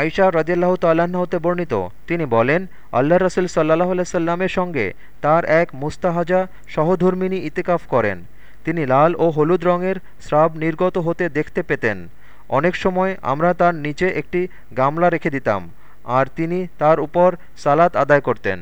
আইসা রদিয়াল্লাহ তাল্লাহ্ন হতে বর্ণিত। তিনি বলেন আল্লাহ রসুল সাল্লাহ সাল্লামের সঙ্গে তার এক মুস্তাহাজা সহধর্মিনী ইতিকাফ করেন। তিনি লাল ও হলুদ রঙের স্রাব নির্গত হতে দেখতে পেতেন। অনেক সময় আমরা তার নিচে একটি গামলা রেখে দিতাম, আর তিনি তার উপর সালাত আদায় করতেন।